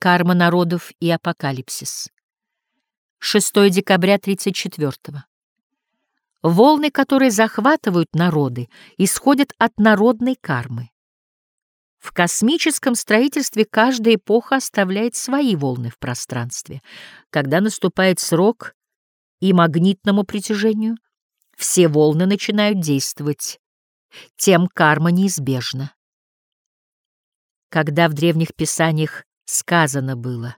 Карма народов и апокалипсис. 6 декабря 34 -го. Волны, которые захватывают народы, исходят от народной кармы. В космическом строительстве каждая эпоха оставляет свои волны в пространстве. Когда наступает срок и магнитному притяжению, все волны начинают действовать. Тем карма неизбежна. Когда в древних писаниях сказано было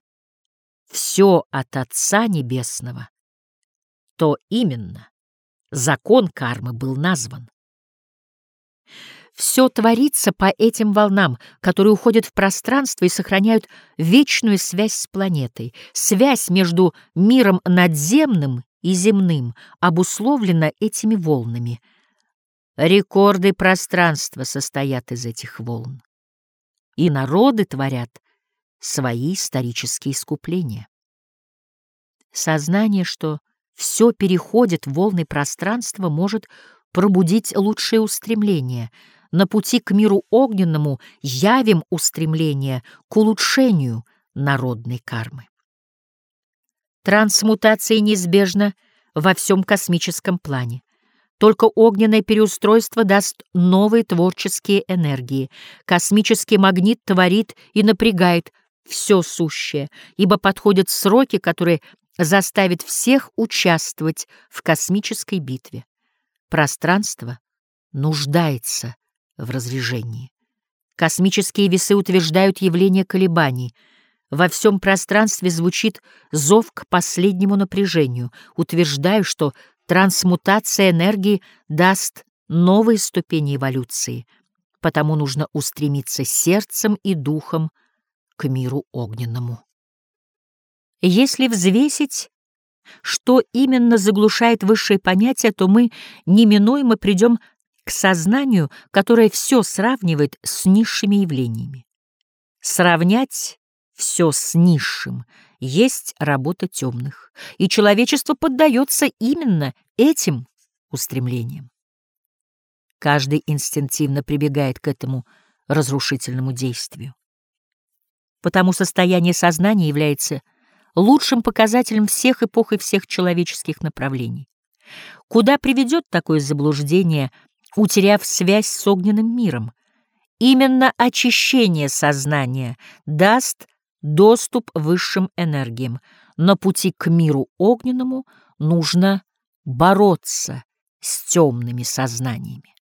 «все от Отца Небесного», то именно закон кармы был назван. Все творится по этим волнам, которые уходят в пространство и сохраняют вечную связь с планетой. Связь между миром надземным и земным обусловлена этими волнами. Рекорды пространства состоят из этих волн. И народы творят свои исторические искупления. Сознание, что все переходит в волны пространства, может пробудить лучшее устремление. На пути к миру огненному явим устремление к улучшению народной кармы. Трансмутация неизбежна во всем космическом плане. Только огненное переустройство даст новые творческие энергии. Космический магнит творит и напрягает все сущее, ибо подходят сроки, которые заставят всех участвовать в космической битве. Пространство нуждается в разрежении. Космические весы утверждают явление колебаний. Во всем пространстве звучит зов к последнему напряжению. Утверждаю, что Трансмутация энергии даст новые ступени эволюции, потому нужно устремиться сердцем и духом к миру огненному. Если взвесить, что именно заглушает высшее понятие, то мы неминуемо придем к сознанию, которое все сравнивает с низшими явлениями. Сравнять все с низшим есть работа темных, и человечество поддается именно этим устремлениям. Каждый инстинктивно прибегает к этому разрушительному действию. Потому состояние сознания является лучшим показателем всех эпох и всех человеческих направлений. Куда приведет такое заблуждение, утеряв связь с огненным миром? Именно очищение сознания даст доступ высшим энергиям. На пути к миру огненному нужно бороться с темными сознаниями.